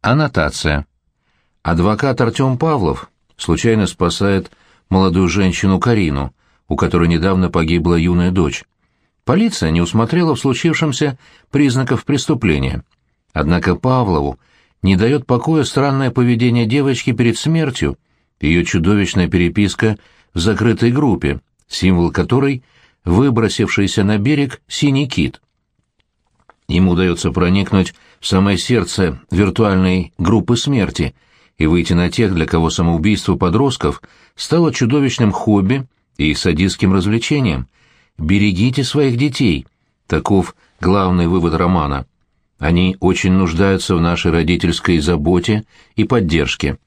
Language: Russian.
Аннотация. Адвокат Артем Павлов случайно спасает молодую женщину Карину, у которой недавно погибла юная дочь. Полиция не усмотрела в случившемся признаков преступления. Однако Павлову не дает покоя странное поведение девочки перед смертью, ее чудовищная переписка в закрытой группе, символ которой — выбросившийся на берег синий кит. Ему удается проникнуть в самое сердце виртуальной группы смерти и выйти на тех, для кого самоубийство подростков стало чудовищным хобби и садистским развлечением — «Берегите своих детей», таков главный вывод романа. Они очень нуждаются в нашей родительской заботе и поддержке.